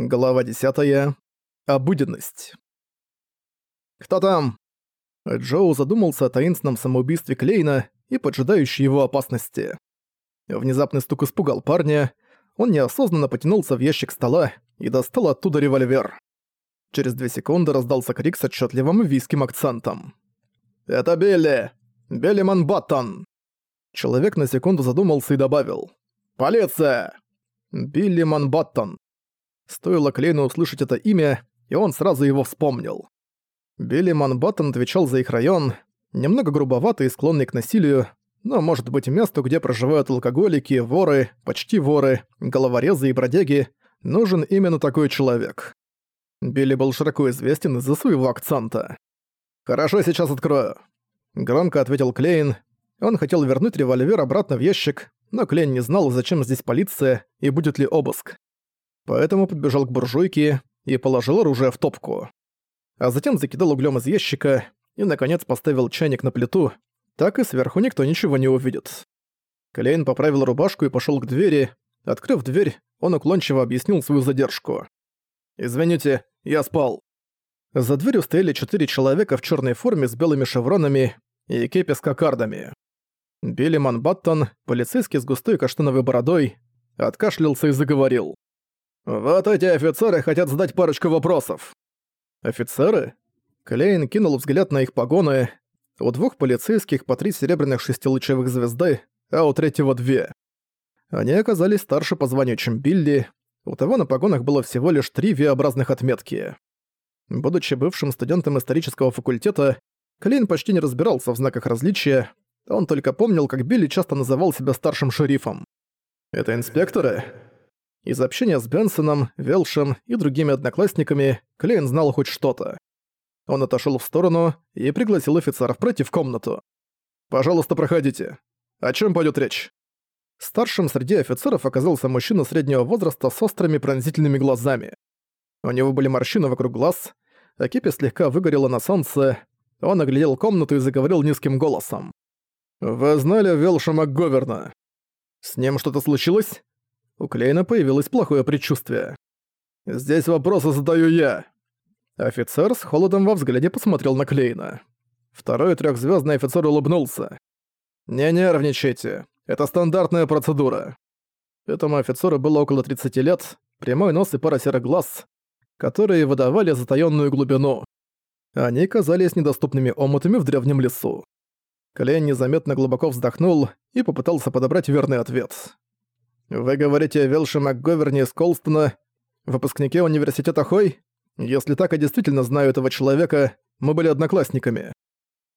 Глава 10. Обыденность. «Кто там?» Джоу задумался о таинственном самоубийстве Клейна и поджидающей его опасности. Внезапный стук испугал парня, он неосознанно потянулся в ящик стола и достал оттуда револьвер. Через две секунды раздался крик с отчетливым вийским акцентом. «Это Билли! Билли Манбаттон!» Человек на секунду задумался и добавил. «Полиция!» Билли Манбаттон. Стоило Клейну услышать это имя, и он сразу его вспомнил. Билли Манбаттон отвечал за их район, немного грубоватый и склонный к насилию, но может быть месту, где проживают алкоголики, воры, почти воры, головорезы и бродяги, нужен именно такой человек. Билли был широко известен из-за своего акцента. «Хорошо, сейчас открою», — громко ответил Клейн. Он хотел вернуть револьвер обратно в ящик, но Клейн не знал, зачем здесь полиция и будет ли обыск поэтому подбежал к буржуйке и положил оружие в топку. А затем закидал углем из ящика и, наконец, поставил чайник на плиту, так и сверху никто ничего не увидит. Клейн поправил рубашку и пошел к двери. Открыв дверь, он уклончиво объяснил свою задержку. «Извините, я спал». За дверью стояли четыре человека в черной форме с белыми шевронами и кепи с кокардами. Билли Манбаттон, полицейский с густой каштановой бородой, откашлялся и заговорил. «Вот эти офицеры хотят задать парочку вопросов». «Офицеры?» Клейн кинул взгляд на их погоны. У двух полицейских по три серебряных шестилучевых звезды, а у третьего две. Они оказались старше по званию, чем Билли. У того на погонах было всего лишь три V-образных отметки. Будучи бывшим студентом исторического факультета, Клейн почти не разбирался в знаках различия, он только помнил, как Билли часто называл себя старшим шерифом. «Это инспекторы?» Из общения с Бенсоном, Велшем и другими одноклассниками Клейн знал хоть что-то. Он отошел в сторону и пригласил офицеров пройти в комнату. «Пожалуйста, проходите. О чем пойдет речь?» Старшим среди офицеров оказался мужчина среднего возраста с острыми пронзительными глазами. У него были морщины вокруг глаз, а кипи слегка выгорела на солнце. Он оглядел комнату и заговорил низким голосом. «Вы знали Велша МакГоверна? С ним что-то случилось?» У Клейна появилось плохое предчувствие. «Здесь вопросы задаю я». Офицер с холодом во взгляде посмотрел на Клейна. Второй трехзвездный офицер улыбнулся. «Не нервничайте. Это стандартная процедура». Этому офицеру было около 30 лет, прямой нос и пара серых глаз, которые выдавали затаённую глубину. Они казались недоступными омутами в древнем лесу. Клейн незаметно глубоко вздохнул и попытался подобрать верный ответ. «Вы говорите о Велше МакГоверне из Колстона, выпускнике университета Хой? Если так, я действительно знаю этого человека, мы были одноклассниками.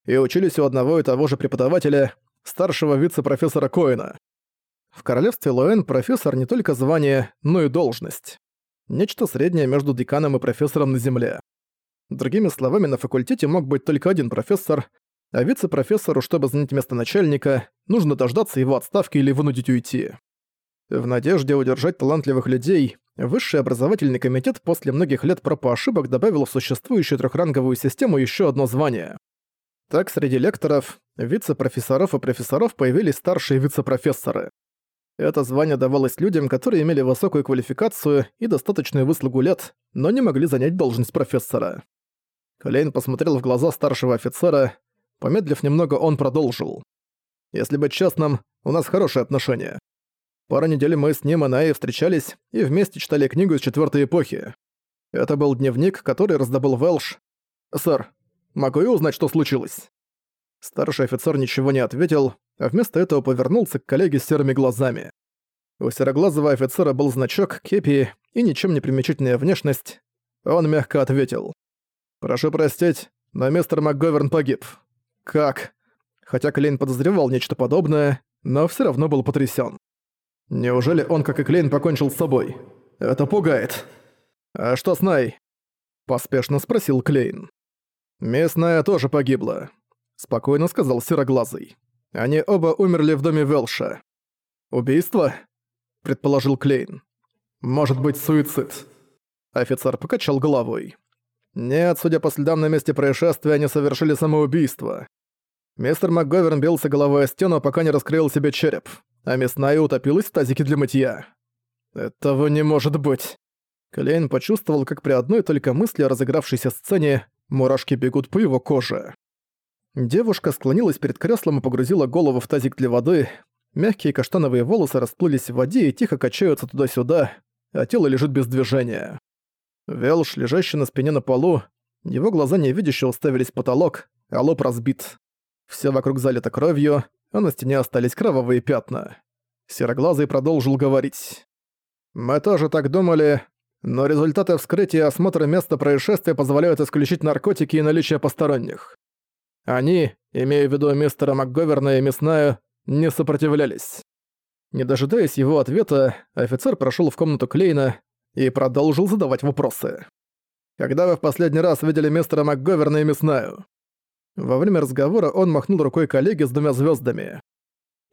И учились у одного и того же преподавателя, старшего вице-профессора Коэна. В королевстве Лоэн профессор не только звание, но и должность. Нечто среднее между деканом и профессором на Земле. Другими словами, на факультете мог быть только один профессор, а вице-профессору, чтобы занять место начальника, нужно дождаться его отставки или вынудить уйти. В надежде удержать талантливых людей, Высший образовательный комитет после многих лет проб и ошибок добавил в существующую трехранговую систему еще одно звание. Так среди лекторов, вице-профессоров и профессоров появились старшие вице-профессоры. Это звание давалось людям, которые имели высокую квалификацию и достаточную выслугу лет, но не могли занять должность профессора. Клейн посмотрел в глаза старшего офицера. Помедлив немного, он продолжил. «Если быть честным, у нас хорошие отношения. Пару недель мы с ним и Наей встречались и вместе читали книгу из четвертой эпохи. Это был дневник, который раздобыл Велш. «Сэр, могу я узнать, что случилось?» Старший офицер ничего не ответил, а вместо этого повернулся к коллеге с серыми глазами. У сероглазого офицера был значок, кепи и ничем не примечательная внешность. Он мягко ответил. «Прошу простить, но мистер МакГоверн погиб». «Как?» Хотя Клейн подозревал нечто подобное, но все равно был потрясен. Неужели он, как и Клейн, покончил с собой? Это пугает. А что с Най? Поспешно спросил Клейн. Местная тоже погибла. Спокойно сказал Сероглазый. Они оба умерли в доме Велша. Убийство? Предположил Клейн. Может быть, суицид. Офицер покачал головой. Нет, судя по следам на месте происшествия, они совершили самоубийство. Мистер МакГоверн бился головой о стену, пока не раскрыл себе череп а мясная утопилась в тазике для мытья. Этого не может быть. Клейн почувствовал, как при одной только мысли о разыгравшейся сцене мурашки бегут по его коже. Девушка склонилась перед креслом и погрузила голову в тазик для воды. Мягкие каштановые волосы расплылись в воде и тихо качаются туда-сюда, а тело лежит без движения. Велш, лежащий на спине на полу, его глаза невидяще уставились в потолок, а лоб разбит. Все вокруг залито кровью, а на стене остались кровавые пятна. Сероглазый продолжил говорить. «Мы тоже так думали, но результаты вскрытия и осмотра места происшествия позволяют исключить наркотики и наличие посторонних. Они, имея в виду мистера МакГоверна и Мясная, не сопротивлялись». Не дожидаясь его ответа, офицер прошел в комнату Клейна и продолжил задавать вопросы. «Когда вы в последний раз видели мистера МакГоверна и Мясную?» Во время разговора он махнул рукой коллеге с двумя звездами.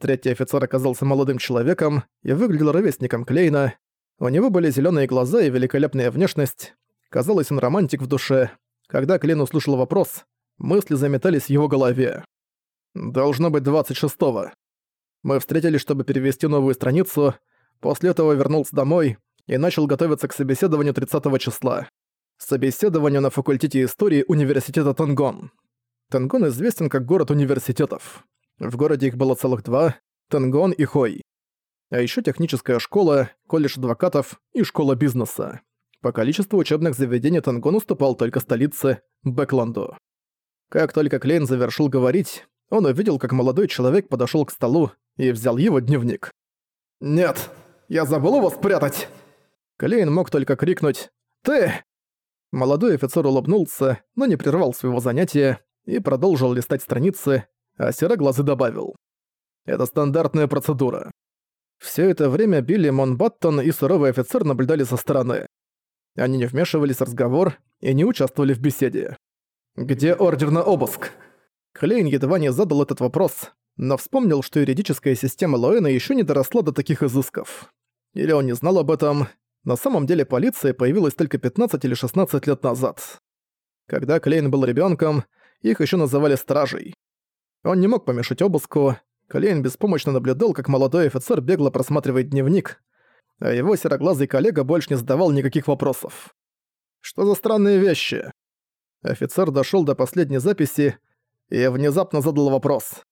Третий офицер оказался молодым человеком и выглядел ровесником Клейна. У него были зеленые глаза и великолепная внешность. Казалось, он романтик в душе. Когда Клейн услышал вопрос, мысли заметались в его голове. «Должно быть 26-го. Мы встретились, чтобы перевести новую страницу. После этого вернулся домой и начал готовиться к собеседованию 30 числа. Собеседованию на факультете истории университета Тангон. Тангон известен как город университетов. В городе их было целых два – Тангон и Хой. А еще техническая школа, колледж адвокатов и школа бизнеса. По количеству учебных заведений Тангон уступал только столице – Бэкланду. Как только Клейн завершил говорить, он увидел, как молодой человек подошел к столу и взял его дневник. «Нет, я забыл его спрятать!» Клейн мог только крикнуть «Ты!». Молодой офицер улыбнулся, но не прервал своего занятия и продолжил листать страницы, а сероглазый добавил. Это стандартная процедура. Все это время Билли Монбаттон и суровый офицер наблюдали со стороны. Они не вмешивались в разговор и не участвовали в беседе. «Где ордер на обыск?» Клейн едва не задал этот вопрос, но вспомнил, что юридическая система Лоэна еще не доросла до таких изысков. Или он не знал об этом. На самом деле полиция появилась только 15 или 16 лет назад. Когда Клейн был ребенком, их еще называли стражей. Он не мог помешать обыску, Клейн беспомощно наблюдал, как молодой офицер бегло просматривает дневник, а его сероглазый коллега больше не задавал никаких вопросов. Что за странные вещи? Офицер дошел до последней записи и внезапно задал вопрос.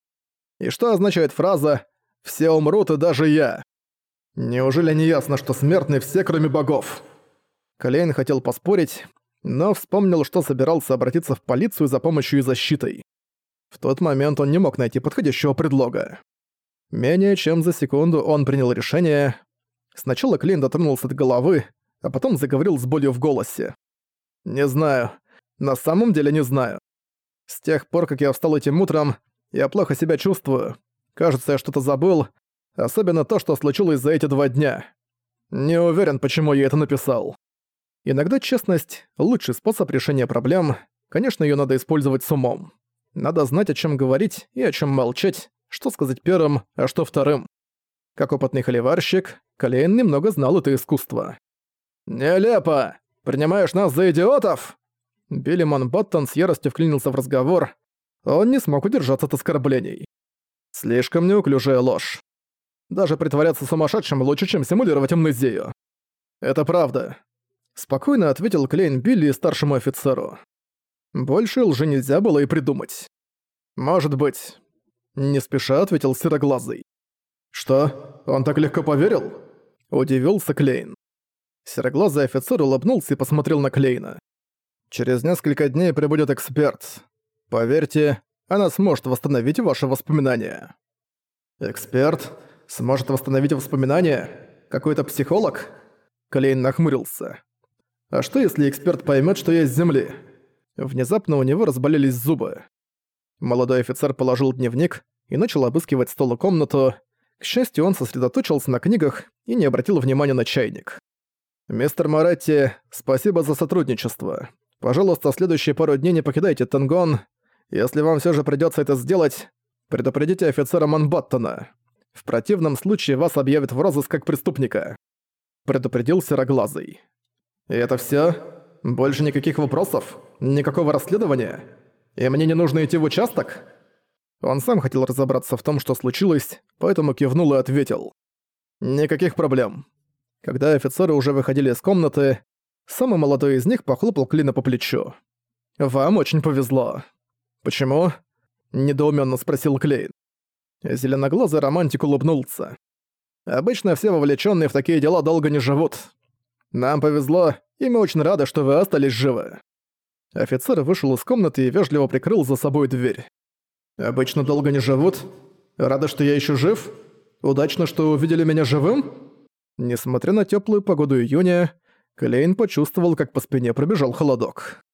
И что означает фраза «все умрут и даже я»? Неужели не ясно, что смертны все, кроме богов? Клейн хотел поспорить, но вспомнил, что собирался обратиться в полицию за помощью и защитой. В тот момент он не мог найти подходящего предлога. Менее чем за секунду он принял решение. Сначала Клейн дотронулся до головы, а потом заговорил с болью в голосе. «Не знаю. На самом деле не знаю. С тех пор, как я встал этим утром, я плохо себя чувствую. Кажется, я что-то забыл, особенно то, что случилось за эти два дня. Не уверен, почему я это написал. Иногда честность — лучший способ решения проблем. Конечно, ее надо использовать с умом. Надо знать, о чем говорить и о чем молчать, что сказать первым, а что вторым. Как опытный холиварщик, Клейн немного знал это искусство. «Нелепо! Принимаешь нас за идиотов?» Билли Монбаттон с яростью вклинился в разговор. Он не смог удержаться от оскорблений. Слишком неуклюжая ложь. Даже притворяться сумасшедшим лучше, чем симулировать амнезию. Это правда. Спокойно ответил Клейн Билли старшему офицеру. Больше лжи нельзя было и придумать. «Может быть». Не спеша ответил Сероглазый. «Что? Он так легко поверил?» Удивился Клейн. Сероглазый офицер улыбнулся и посмотрел на Клейна. «Через несколько дней прибудет эксперт. Поверьте, она сможет восстановить ваши воспоминания». «Эксперт? Сможет восстановить воспоминания? Какой-то психолог?» Клейн нахмурился. А что, если эксперт поймет, что я с земли? Внезапно у него разболелись зубы. Молодой офицер положил дневник и начал обыскивать стол и комнату. К счастью, он сосредоточился на книгах и не обратил внимания на чайник. «Мистер Моретти, спасибо за сотрудничество. Пожалуйста, следующие пару дней не покидайте Тенгон. Если вам все же придется это сделать, предупредите офицера Манбаттона. В противном случае вас объявят в розыск как преступника», — предупредил Сероглазый. И это всё? Больше никаких вопросов? Никакого расследования? И мне не нужно идти в участок?» Он сам хотел разобраться в том, что случилось, поэтому кивнул и ответил. «Никаких проблем». Когда офицеры уже выходили из комнаты, Самый молодой из них похлопал Клина по плечу. «Вам очень повезло». «Почему?» – недоуменно спросил Клейн. Зеленоглазый романтик улыбнулся. «Обычно все вовлеченные в такие дела долго не живут. Нам повезло, и мы очень рады, что вы остались живы». Офицер вышел из комнаты и вежливо прикрыл за собой дверь. «Обычно долго не живут? Рада, что я еще жив? Удачно, что увидели меня живым?» Несмотря на теплую погоду июня, Клейн почувствовал, как по спине пробежал холодок.